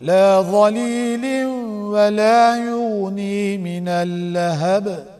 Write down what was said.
لا ظليل ولا يغني من اللهب.